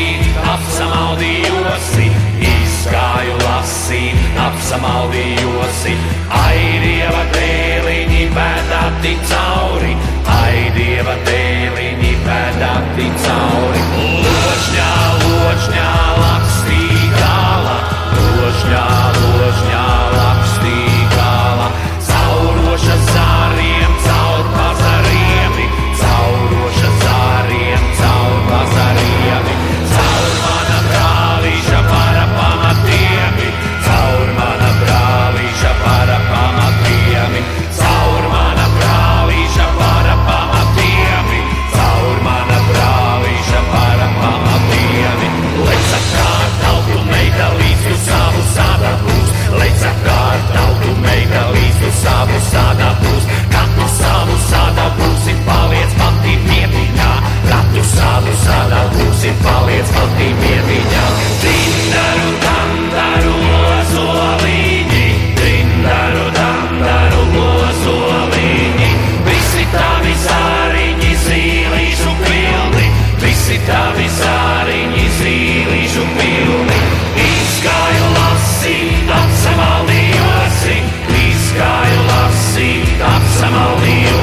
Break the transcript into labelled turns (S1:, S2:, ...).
S1: lasīt, apsamaldījosi, izgāju lasīt, apsamaldījosi. Aidieva dēliņi pēdāti cauri, aidieva dēliņi pēdāti cauri. Pārtautu meita līdz uz savu savu off some of the